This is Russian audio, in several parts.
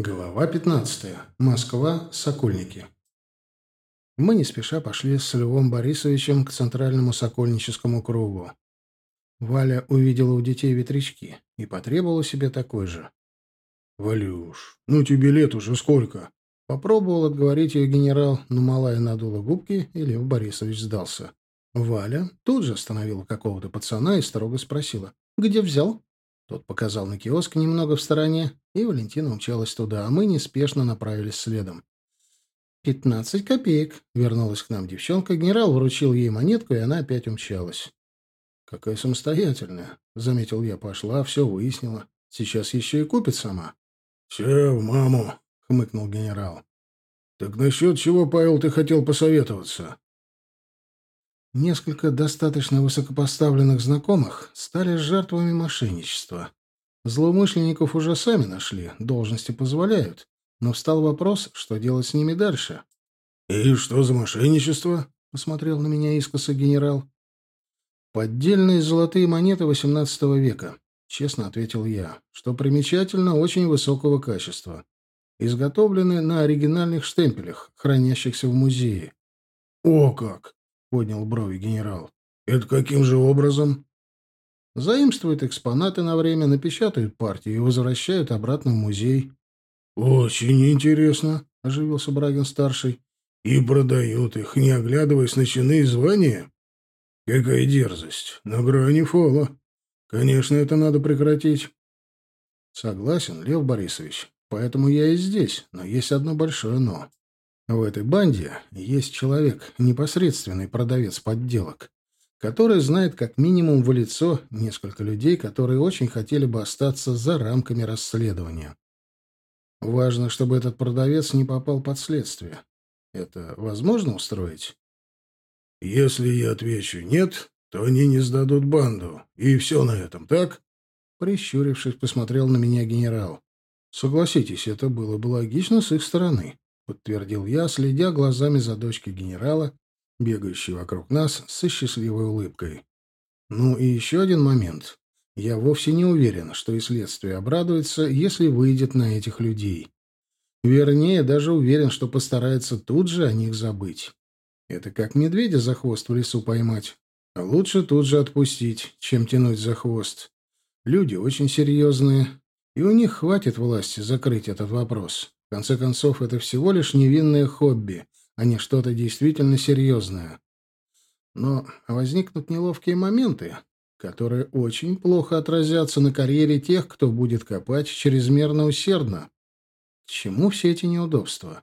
Глава 15. Москва. Сокольники. Мы не спеша пошли с Львом Борисовичем к центральному сокольническому кругу. Валя увидела у детей ветрячки и потребовала себе такой же. «Валюш, ну тебе лет уже сколько?» Попробовал отговорить ее генерал, но малая надула губки, и Лев Борисович сдался. Валя тут же остановила какого-то пацана и строго спросила. «Где взял?» Тот показал на киоск немного в стороне, и Валентина умчалась туда, а мы неспешно направились следом. «Пятнадцать копеек», — вернулась к нам девчонка. Генерал вручил ей монетку, и она опять умчалась. «Какая самостоятельная», — заметил я. Пошла, все выяснила. Сейчас еще и купит сама. «Все в маму», — хмыкнул генерал. «Так насчет чего, Павел, ты хотел посоветоваться?» Несколько достаточно высокопоставленных знакомых стали жертвами мошенничества. Злоумышленников уже сами нашли, должности позволяют. Но встал вопрос, что делать с ними дальше. «И что за мошенничество?» — посмотрел на меня искоса генерал. «Поддельные золотые монеты XVIII века», — честно ответил я, что примечательно очень высокого качества. Изготовлены на оригинальных штемпелях, хранящихся в музее. «О как!» — поднял брови генерал. «Это каким же образом?» Заимствуют экспонаты на время, напечатают партии и возвращают обратно в музей. «Очень интересно», — оживился Брагин-старший. «И продают их, не оглядываясь на чины и звания? Какая дерзость! На грани фола. Конечно, это надо прекратить». «Согласен, Лев Борисович. Поэтому я и здесь, но есть одно большое «но». В этой банде есть человек, непосредственный продавец подделок, который знает как минимум в лицо несколько людей, которые очень хотели бы остаться за рамками расследования. Важно, чтобы этот продавец не попал под следствие. Это возможно устроить? Если я отвечу «нет», то они не сдадут банду. И все на этом, так? Прищурившись, посмотрел на меня генерал. Согласитесь, это было бы логично с их стороны подтвердил я, следя глазами за дочкой генерала, бегающей вокруг нас со счастливой улыбкой. Ну и еще один момент. Я вовсе не уверен, что и следствие обрадуется, если выйдет на этих людей. Вернее, даже уверен, что постарается тут же о них забыть. Это как медведя за хвост в лесу поймать. лучше тут же отпустить, чем тянуть за хвост. Люди очень серьезные, и у них хватит власти закрыть этот вопрос. В конце концов, это всего лишь невинное хобби, а не что-то действительно серьезное. Но возникнут неловкие моменты, которые очень плохо отразятся на карьере тех, кто будет копать чрезмерно усердно. К чему все эти неудобства?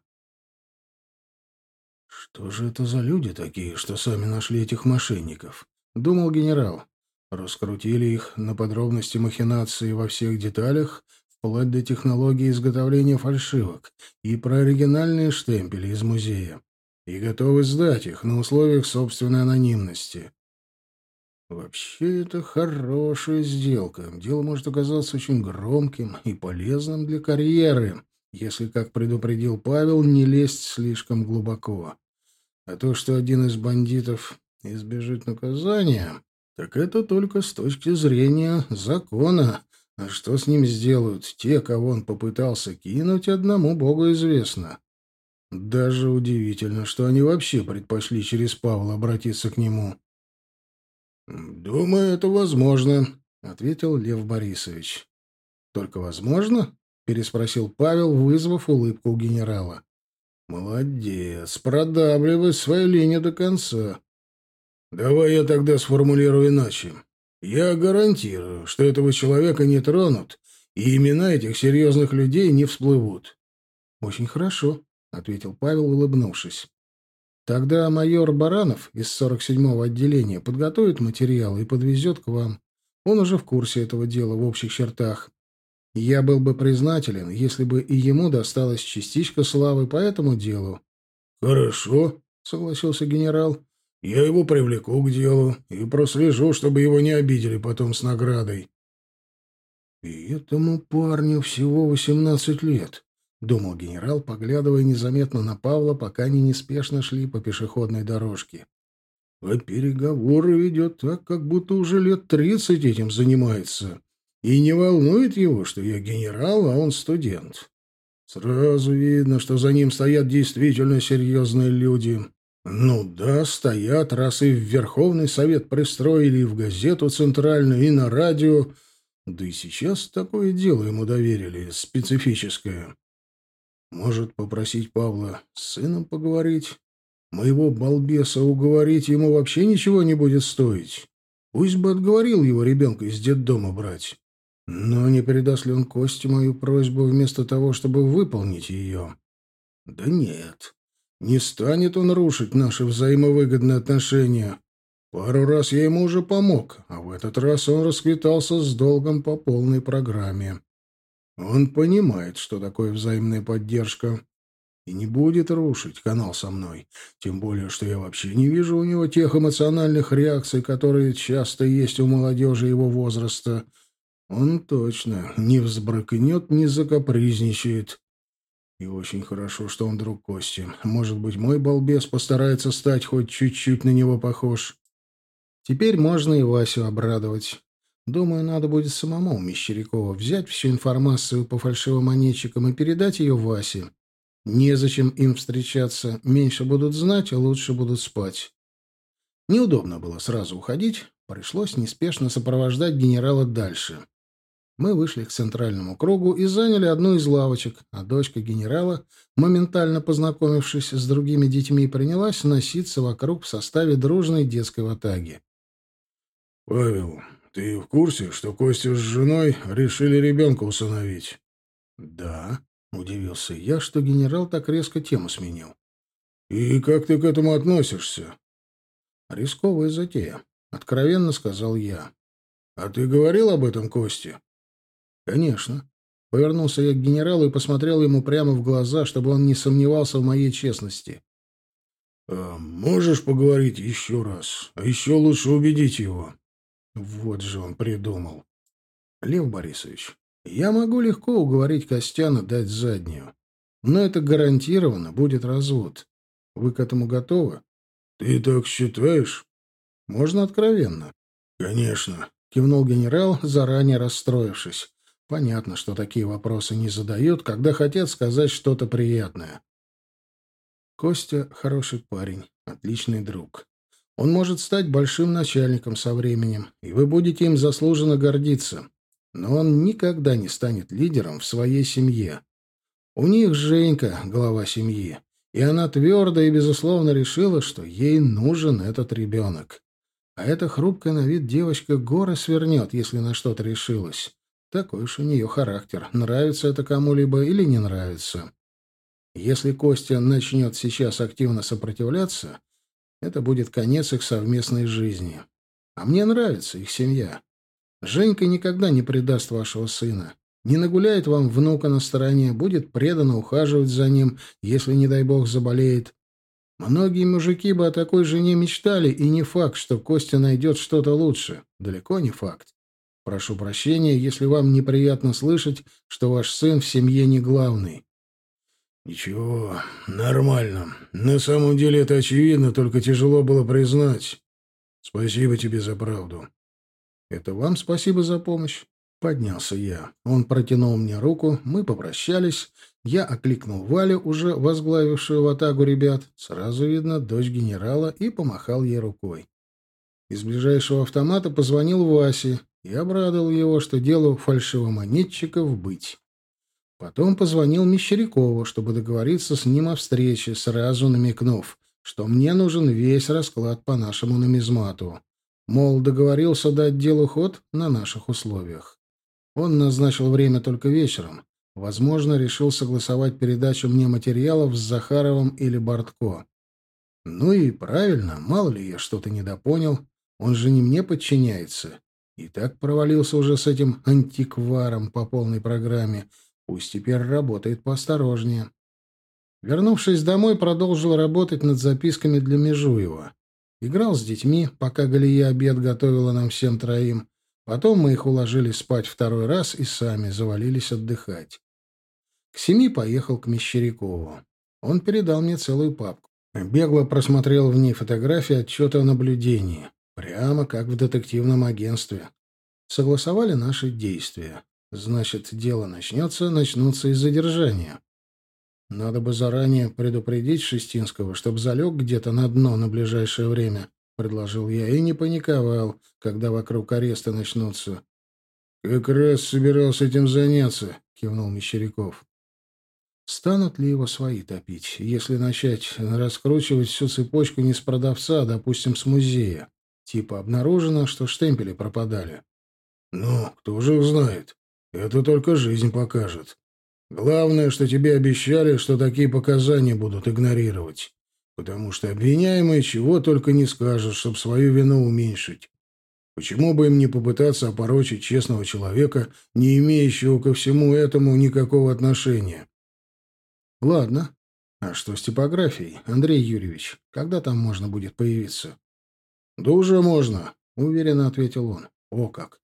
«Что же это за люди такие, что сами нашли этих мошенников?» — думал генерал. Раскрутили их на подробности махинации во всех деталях вплоть до технологии изготовления фальшивок и про оригинальные штемпели из музея, и готовы сдать их на условиях собственной анонимности. Вообще, это хорошая сделка. Дело может оказаться очень громким и полезным для карьеры, если, как предупредил Павел, не лезть слишком глубоко. А то, что один из бандитов избежит наказания, так это только с точки зрения закона, а что с ним сделают те, кого он попытался кинуть, одному богу известно. Даже удивительно, что они вообще предпочли через Павла обратиться к нему. «Думаю, это возможно», — ответил Лев Борисович. «Только возможно?» — переспросил Павел, вызвав улыбку у генерала. «Молодец, продавливай свою линию до конца. Давай я тогда сформулирую иначе. Я гарантирую, что этого человека не тронут, и имена этих серьезных людей не всплывут. — Очень хорошо, — ответил Павел, улыбнувшись. — Тогда майор Баранов из 47-го отделения подготовит материал и подвезет к вам. Он уже в курсе этого дела в общих чертах. Я был бы признателен, если бы и ему досталась частичка славы по этому делу. — Хорошо, — согласился генерал. Я его привлеку к делу и прослежу, чтобы его не обидели потом с наградой. И этому парню всего восемнадцать лет, — думал генерал, поглядывая незаметно на Павла, пока они неспешно шли по пешеходной дорожке. А переговоры ведет так, как будто уже лет тридцать этим занимается. И не волнует его, что я генерал, а он студент. Сразу видно, что за ним стоят действительно серьезные люди. Ну да, стоят, раз и в Верховный Совет пристроили, и в газету центральную, и на радио. Да и сейчас такое дело ему доверили, специфическое. Может, попросить Павла с сыном поговорить? Моего балбеса уговорить ему вообще ничего не будет стоить. Пусть бы отговорил его ребенка из детдома брать. Но не передаст ли он Косте мою просьбу вместо того, чтобы выполнить ее? Да нет. Не станет он рушить наши взаимовыгодные отношения. Пару раз я ему уже помог, а в этот раз он расквитался с долгом по полной программе. Он понимает, что такое взаимная поддержка, и не будет рушить канал со мной. Тем более, что я вообще не вижу у него тех эмоциональных реакций, которые часто есть у молодежи его возраста — он точно не взбрыкнет, не закапризничает. И очень хорошо, что он друг Кости. Может быть, мой балбес постарается стать хоть чуть-чуть на него похож. Теперь можно и Васю обрадовать. Думаю, надо будет самому Мещерякова взять всю информацию по фальшивомонетчикам и передать ее Васе. Незачем им встречаться. Меньше будут знать, а лучше будут спать. Неудобно было сразу уходить. Пришлось неспешно сопровождать генерала дальше. Мы вышли к центральному кругу и заняли одну из лавочек, а дочка генерала, моментально познакомившись с другими детьми, принялась носиться вокруг в составе дружной детской ватаги. «Павел, ты в курсе, что Костя с женой решили ребенка усыновить?» «Да», — удивился я, что генерал так резко тему сменил. «И как ты к этому относишься?» «Рисковая затея», — откровенно сказал я. «А ты говорил об этом Косте?» «Конечно». Повернулся я к генералу и посмотрел ему прямо в глаза, чтобы он не сомневался в моей честности. «А можешь поговорить еще раз? А еще лучше убедить его». Вот же он придумал. «Лев Борисович, я могу легко уговорить Костяна дать заднюю. Но это гарантированно будет развод. Вы к этому готовы?» «Ты так считаешь?» «Можно откровенно?» «Конечно», — кивнул генерал, заранее расстроившись. Понятно, что такие вопросы не задают, когда хотят сказать что-то приятное. Костя хороший парень, отличный друг. Он может стать большим начальником со временем, и вы будете им заслуженно гордиться. Но он никогда не станет лидером в своей семье. У них Женька, глава семьи, и она твердо и безусловно решила, что ей нужен этот ребенок. А эта хрупкая на вид девочка горы свернет, если на что-то решилась. Такой уж у нее характер. Нравится это кому-либо или не нравится. Если Костя начнет сейчас активно сопротивляться, это будет конец их совместной жизни. А мне нравится их семья. Женька никогда не предаст вашего сына. Не нагуляет вам внука на стороне, будет преданно ухаживать за ним, если, не дай бог, заболеет. Многие мужики бы о такой жене мечтали, и не факт, что Костя найдет что-то лучше. Далеко не факт. Прошу прощения, если вам неприятно слышать, что ваш сын в семье не главный. Ничего, нормально. На самом деле это очевидно, только тяжело было признать. Спасибо тебе за правду. Это вам спасибо за помощь. Поднялся я. Он протянул мне руку, мы попрощались. Я окликнул Валю, уже возглавившую в атаку ребят, сразу видно, дочь генерала, и помахал ей рукой. Из ближайшего автомата позвонил Васе и обрадовал его, что делу фальшивомонетчиков быть. Потом позвонил Мещерякову, чтобы договориться с ним о встрече, сразу намекнув, что мне нужен весь расклад по нашему нумизмату. Мол, договорился дать делу ход на наших условиях. Он назначил время только вечером. Возможно, решил согласовать передачу мне материалов с Захаровым или Бортко. Ну и правильно, мало ли я что-то недопонял. Он же не мне подчиняется. И так провалился уже с этим антикваром по полной программе. Пусть теперь работает поосторожнее. Вернувшись домой, продолжил работать над записками для Межуева. Играл с детьми, пока Галия обед готовила нам всем троим. Потом мы их уложили спать второй раз и сами завалились отдыхать. К семи поехал к Мещерякову. Он передал мне целую папку. Бегло просмотрел в ней фотографии отчета о наблюдении. Прямо как в детективном агентстве. Согласовали наши действия. Значит, дело начнется, начнутся и задержания. Надо бы заранее предупредить Шестинского, чтобы залег где-то на дно на ближайшее время, — предложил я, и не паниковал, когда вокруг ареста начнутся. — Как раз собирался этим заняться, — кивнул Мещеряков. Станут ли его свои топить, если начать раскручивать всю цепочку не с продавца, а, допустим, с музея? Типа обнаружено, что штемпели пропадали. Ну, кто же знает. Это только жизнь покажет. Главное, что тебе обещали, что такие показания будут игнорировать. Потому что обвиняемый чего только не скажет, чтобы свою вину уменьшить. Почему бы им не попытаться опорочить честного человека, не имеющего ко всему этому никакого отношения? Ладно. А что с типографией, Андрей Юрьевич? Когда там можно будет появиться? Да уже можно, уверенно ответил он. О как.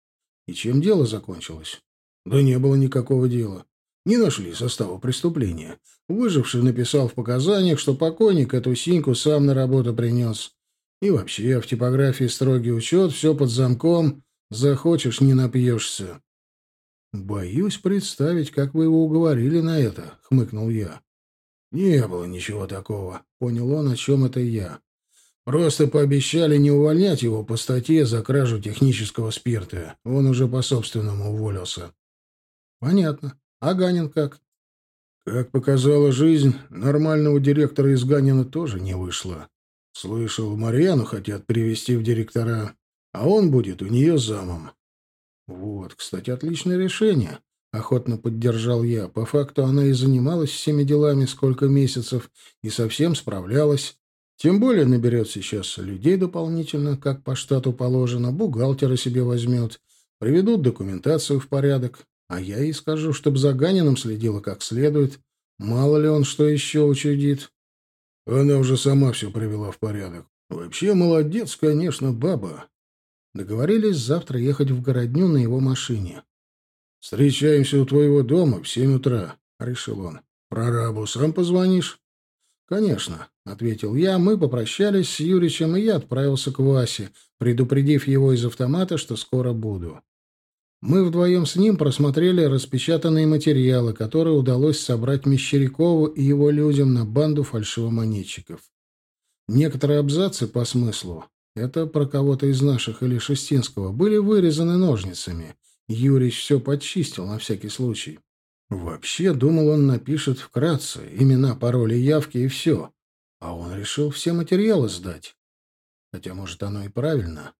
И чем дело закончилось? Да не было никакого дела. Не нашли состава преступления. Выживший написал в показаниях, что покойник эту синьку сам на работу принес. И вообще, в типографии строгий учет, все под замком. Захочешь — не напьешься. «Боюсь представить, как вы его уговорили на это», — хмыкнул я. «Не было ничего такого», — понял он, о чем это я. «Просто пообещали не увольнять его по статье за кражу технического спирта. Он уже по собственному уволился». «Понятно. А Ганин как?» «Как показала жизнь, нормального директора из Ганина тоже не вышло. Слышал, Марьяну хотят привести в директора, а он будет у нее замом». «Вот, кстати, отличное решение», — охотно поддержал я. По факту она и занималась всеми делами сколько месяцев и совсем справлялась. Тем более наберет сейчас людей дополнительно, как по штату положено, бухгалтера себе возьмет, приведут документацию в порядок, а я ей скажу, чтобы за Ганином следила как следует. Мало ли он что еще учудит. Она уже сама все привела в порядок. Вообще молодец, конечно, баба. Договорились завтра ехать в городню на его машине. «Встречаемся у твоего дома в семь утра», — решил он. «Прорабу сам позвонишь?» «Конечно», — ответил я. Мы попрощались с Юричем, и я отправился к Васе, предупредив его из автомата, что скоро буду. Мы вдвоем с ним просмотрели распечатанные материалы, которые удалось собрать Мещерякову и его людям на банду фальшивомонетчиков. Некоторые абзацы по смыслу, это про кого-то из наших или Шестинского, были вырезаны ножницами. Юрич все подчистил на всякий случай. Вообще, думал, он напишет вкратце имена, пароли, явки и все. А он решил все материалы сдать. Хотя, может, оно и правильно.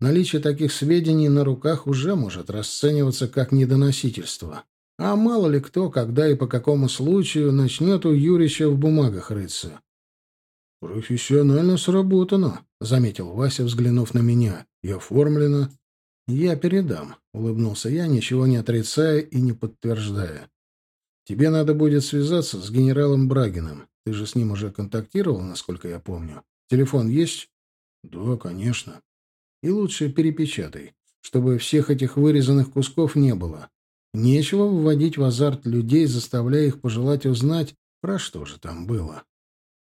Наличие таких сведений на руках уже может расцениваться как недоносительство. А мало ли кто, когда и по какому случаю начнет у Юрича в бумагах рыться. «Профессионально сработано», — заметил Вася, взглянув на меня. «И оформлено». «Я передам», — улыбнулся я, ничего не отрицая и не подтверждая. «Тебе надо будет связаться с генералом Брагиным. Ты же с ним уже контактировал, насколько я помню. Телефон есть?» «Да, конечно». И лучше перепечатай, чтобы всех этих вырезанных кусков не было. Нечего вводить в азарт людей, заставляя их пожелать узнать, про что же там было.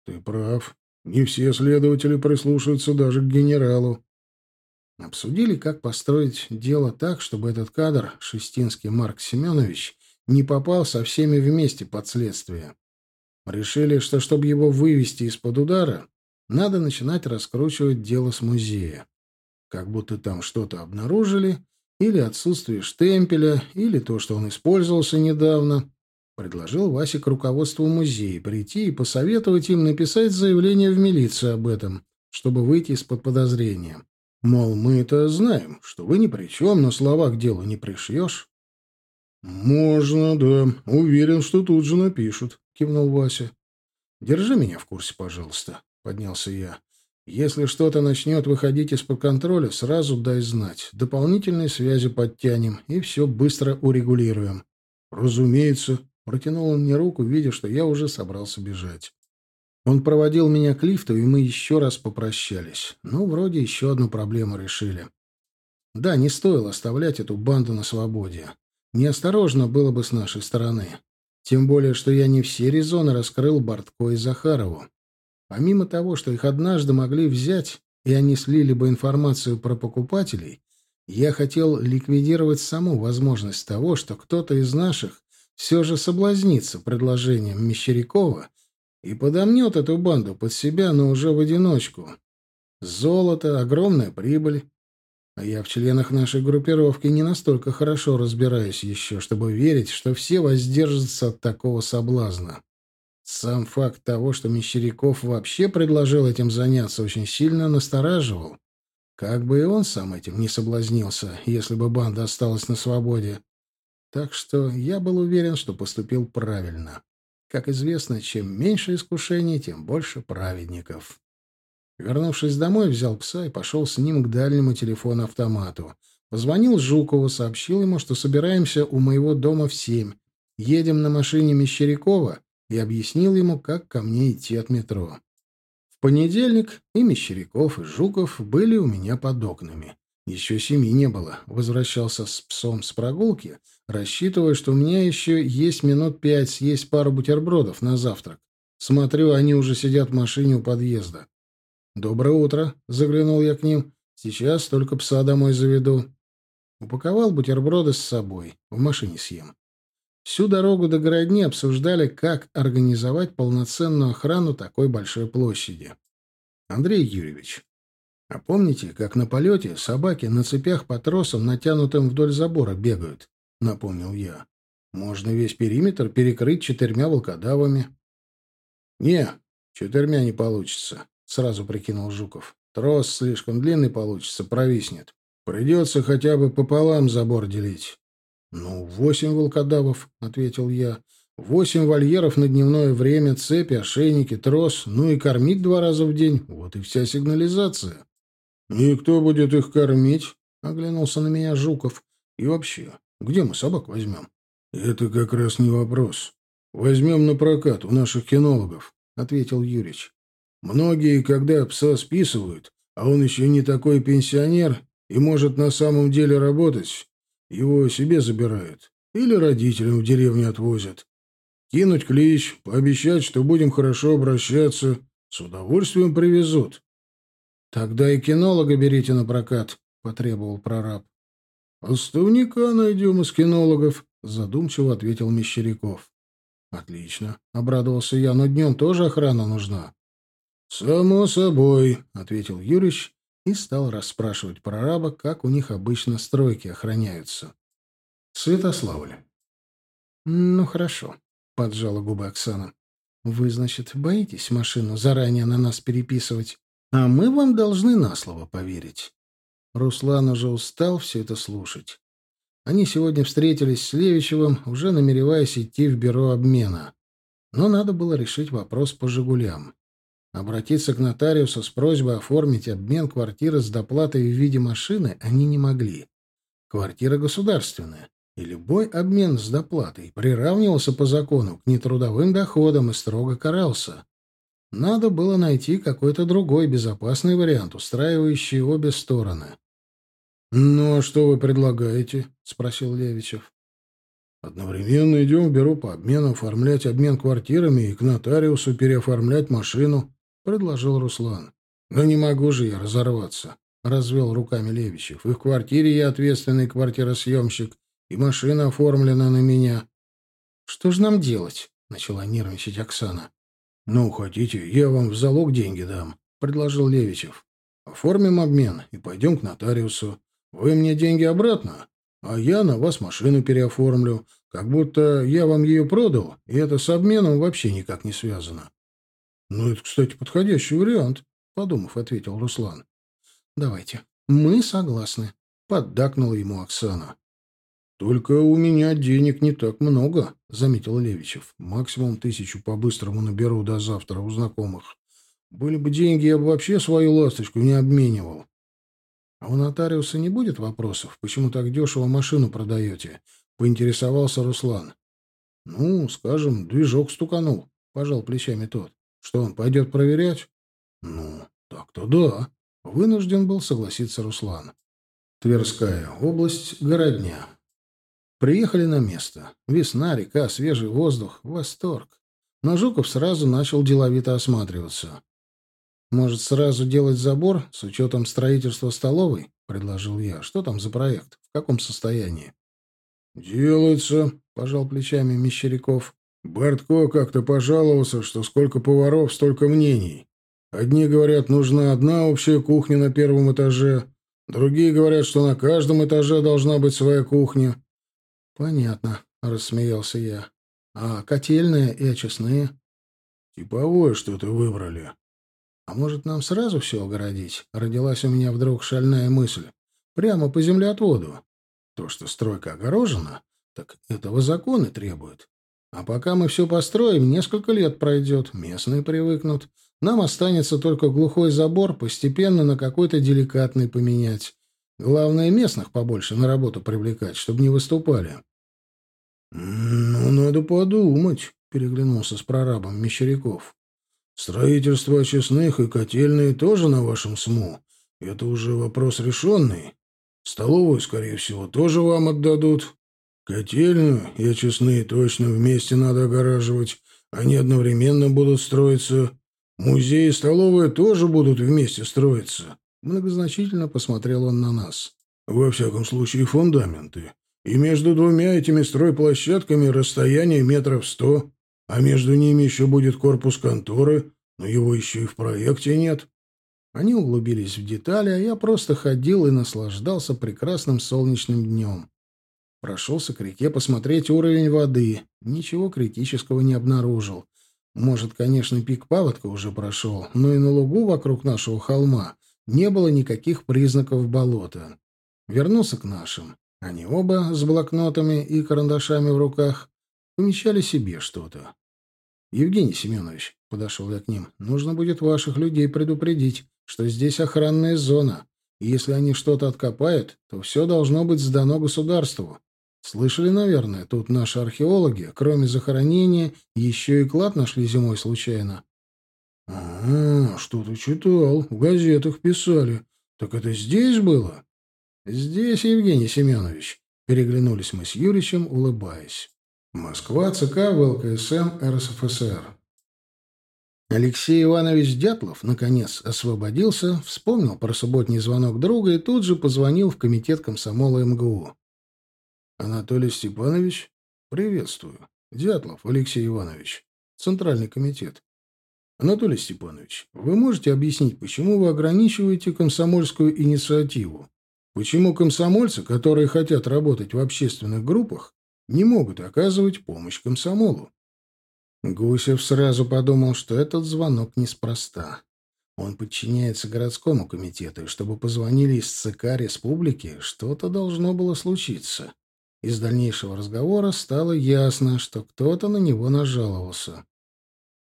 Ты прав. Не все следователи прислушаются даже к генералу. Обсудили, как построить дело так, чтобы этот кадр, Шестинский Марк Семенович, не попал со всеми вместе под следствие. Решили, что чтобы его вывести из-под удара, надо начинать раскручивать дело с музея как будто там что-то обнаружили, или отсутствие штемпеля, или то, что он использовался недавно. Предложил Васе к руководству музея прийти и посоветовать им написать заявление в милицию об этом, чтобы выйти из-под подозрения. Мол, мы это знаем, что вы ни при чем, но слова к делу не пришьешь. «Можно, да. Уверен, что тут же напишут», — кивнул Вася. «Держи меня в курсе, пожалуйста», — поднялся я. Если что-то начнет выходить из-под контроля, сразу дай знать. Дополнительные связи подтянем и все быстро урегулируем. Разумеется, протянул он мне руку, видя, что я уже собрался бежать. Он проводил меня к лифту, и мы еще раз попрощались. Ну, вроде еще одну проблему решили. Да, не стоило оставлять эту банду на свободе. Неосторожно было бы с нашей стороны. Тем более, что я не все резоны раскрыл Бортко и Захарову. Помимо того, что их однажды могли взять, и они слили бы информацию про покупателей, я хотел ликвидировать саму возможность того, что кто-то из наших все же соблазнится предложением Мещерякова и подомнет эту банду под себя, но уже в одиночку. Золото, огромная прибыль. А я в членах нашей группировки не настолько хорошо разбираюсь еще, чтобы верить, что все воздержатся от такого соблазна. Сам факт того, что Мещеряков вообще предложил этим заняться, очень сильно настораживал. Как бы и он сам этим не соблазнился, если бы банда осталась на свободе. Так что я был уверен, что поступил правильно. Как известно, чем меньше искушений, тем больше праведников. Вернувшись домой, взял пса и пошел с ним к дальнему телефону-автомату. Позвонил Жукову, сообщил ему, что собираемся у моего дома в семь. Едем на машине Мещерякова и объяснил ему, как ко мне идти от метро. В понедельник и Мещеряков, и Жуков были у меня под окнами. Еще семи не было. Возвращался с псом с прогулки, рассчитывая, что у меня еще есть минут пять съесть пару бутербродов на завтрак. Смотрю, они уже сидят в машине у подъезда. «Доброе утро», — заглянул я к ним. «Сейчас только пса домой заведу». Упаковал бутерброды с собой. В машине съем. Всю дорогу до городни обсуждали, как организовать полноценную охрану такой большой площади. Андрей Юрьевич, а помните, как на полете собаки на цепях по тросам, натянутым вдоль забора, бегают? Напомнил я. Можно весь периметр перекрыть четырьмя волкодавами. Не, четырьмя не получится, сразу прикинул Жуков. Трос слишком длинный получится, провиснет. Придется хотя бы пополам забор делить. «Ну, восемь волкодавов», — ответил я. «Восемь вольеров на дневное время, цепи, ошейники, трос, ну и кормить два раза в день. Вот и вся сигнализация». «И кто будет их кормить?» — оглянулся на меня Жуков. «И вообще, где мы собак возьмем?» «Это как раз не вопрос. Возьмем на прокат у наших кинологов», — ответил Юрич. «Многие, когда пса списывают, а он еще не такой пенсионер и может на самом деле работать, его себе забирают. Или родителям в деревню отвозят. Кинуть клич, пообещать, что будем хорошо обращаться. С удовольствием привезут. «Тогда и кинолога берите на прокат», — потребовал прораб. «Оставника найдем из кинологов», — задумчиво ответил Мещеряков. «Отлично», — обрадовался я, — «но днем тоже охрана нужна». «Само собой», — ответил Юрич и стал расспрашивать прораба, как у них обычно стройки охраняются. Святославль. «Ну, хорошо», — поджала губы Оксана. «Вы, значит, боитесь машину заранее на нас переписывать, а мы вам должны на слово поверить». Руслан уже устал все это слушать. Они сегодня встретились с Левичевым, уже намереваясь идти в бюро обмена. Но надо было решить вопрос по «Жигулям». Обратиться к нотариусу с просьбой оформить обмен квартиры с доплатой в виде машины они не могли. Квартира государственная, и любой обмен с доплатой приравнивался по закону к нетрудовым доходам и строго карался. Надо было найти какой-то другой безопасный вариант, устраивающий обе стороны. «Ну, а что вы предлагаете?» — спросил Левичев. «Одновременно идем в бюро по обмену, оформлять обмен квартирами и к нотариусу переоформлять машину», — предложил Руслан. «Да не могу же я разорваться», — развел руками Левичев. «И в квартире я ответственный квартиросъемщик, и машина оформлена на меня». «Что же нам делать?» — начала нервничать Оксана. «Ну, хотите, я вам в залог деньги дам», — предложил Левичев. «Оформим обмен и пойдем к нотариусу. Вы мне деньги обратно, а я на вас машину переоформлю, как будто я вам ее продал, и это с обменом вообще никак не связано». «Ну, это, кстати, подходящий вариант», — подумав, ответил Руслан. «Давайте. Мы согласны», — поддакнула ему Оксана. «Только у меня денег не так много», — заметил Левичев. «Максимум тысячу по-быстрому наберу до завтра у знакомых. Были бы деньги, я бы вообще свою ласточку не обменивал». «А у нотариуса не будет вопросов, почему так дешево машину продаете?» — поинтересовался Руслан. «Ну, скажем, движок стуканул», — пожал плечами тот. «Что, он пойдет проверять?» «Ну, так-то да», — вынужден был согласиться Руслан. Тверская область, городня. Приехали на место. Весна, река, свежий воздух, восторг. Но Жуков сразу начал деловито осматриваться. «Может, сразу делать забор с учетом строительства столовой?» — предложил я. «Что там за проект? В каком состоянии?» «Делается», — пожал плечами Мещеряков. Бортко как-то пожаловался, что сколько поваров, столько мнений. Одни говорят, нужна одна общая кухня на первом этаже, другие говорят, что на каждом этаже должна быть своя кухня. Понятно, рассмеялся я. А котельная и очистные? Типовое что-то выбрали. А может, нам сразу все огородить? Родилась у меня вдруг шальная мысль. Прямо по землеотводу. То, что стройка огорожена, так этого законы требуют. А пока мы все построим, несколько лет пройдет, местные привыкнут. Нам останется только глухой забор постепенно на какой-то деликатный поменять. Главное, местных побольше на работу привлекать, чтобы не выступали. — Ну, надо подумать, — переглянулся с прорабом Мещеряков. — Строительство очистных и котельные тоже на вашем СМУ. Это уже вопрос решенный. Столовую, скорее всего, тоже вам отдадут. Котельную и очистные точно вместе надо огораживать. Они одновременно будут строиться. Музей и столовая тоже будут вместе строиться. Многозначительно посмотрел он на нас. Во всяком случае, фундаменты. И между двумя этими стройплощадками расстояние метров сто, а между ними еще будет корпус конторы, но его еще и в проекте нет. Они углубились в детали, а я просто ходил и наслаждался прекрасным солнечным днем. Прошелся к реке посмотреть уровень воды. Ничего критического не обнаружил. Может, конечно, пик паводка уже прошел, но и на лугу вокруг нашего холма не было никаких признаков болота. Вернулся к нашим. Они оба с блокнотами и карандашами в руках помещали себе что-то. «Евгений Семенович», — подошел я к ним, — «нужно будет ваших людей предупредить, что здесь охранная зона, и если они что-то откопают, то все должно быть сдано государству. Слышали, наверное, тут наши археологи, кроме захоронения, еще и клад нашли зимой случайно. А, что-то читал, в газетах писали. Так это здесь было? Здесь, Евгений Семенович. Переглянулись мы с Юричем, улыбаясь. Москва, ЦК ВЛКСМ РСФСР. Алексей Иванович Дятлов, наконец, освободился, вспомнил про субботний звонок друга и тут же позвонил в комитет комсомола МГУ. Анатолий Степанович, приветствую. Дятлов Алексей Иванович, Центральный комитет. Анатолий Степанович, вы можете объяснить, почему вы ограничиваете комсомольскую инициативу? Почему комсомольцы, которые хотят работать в общественных группах, не могут оказывать помощь комсомолу? Гусев сразу подумал, что этот звонок неспроста. Он подчиняется городскому комитету, и чтобы позвонили из ЦК республики, что-то должно было случиться. Из дальнейшего разговора стало ясно, что кто-то на него нажаловался.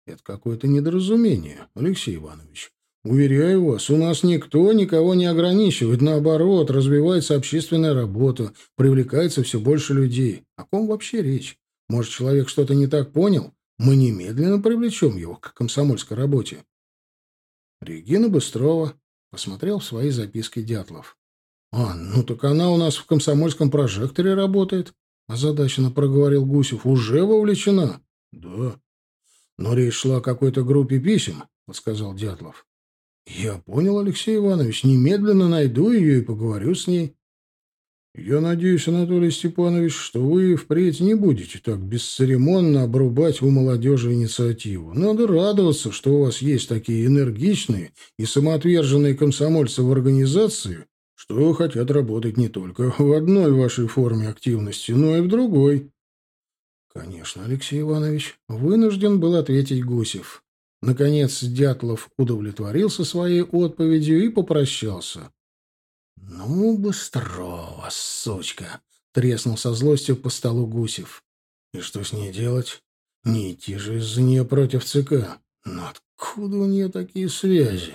Это какое-то недоразумение, Алексей Иванович. Уверяю вас, у нас никто никого не ограничивает. Наоборот, развивается общественная работа, привлекается все больше людей. О ком вообще речь? Может, человек что-то не так понял? Мы немедленно привлечем его к комсомольской работе. Регина Быстрова посмотрел в свои записки Дятлов. «А, ну так она у нас в комсомольском прожекторе работает», — озадаченно проговорил Гусев. «Уже вовлечена?» «Да». «Но речь шла о какой-то группе писем», — подсказал Дятлов. «Я понял, Алексей Иванович. Немедленно найду ее и поговорю с ней». «Я надеюсь, Анатолий Степанович, что вы впредь не будете так бесцеремонно обрубать у молодежи инициативу. Надо радоваться, что у вас есть такие энергичные и самоотверженные комсомольцы в организации, что хотят работать не только в одной вашей форме активности, но и в другой. Конечно, Алексей Иванович, вынужден был ответить Гусев. Наконец Дятлов удовлетворился своей отповедью и попрощался. «Ну, Быстрова, сучка!» — треснул со злостью по столу Гусев. «И что с ней делать? Не идти же из-за нее против ЦК. Но откуда у нее такие связи?»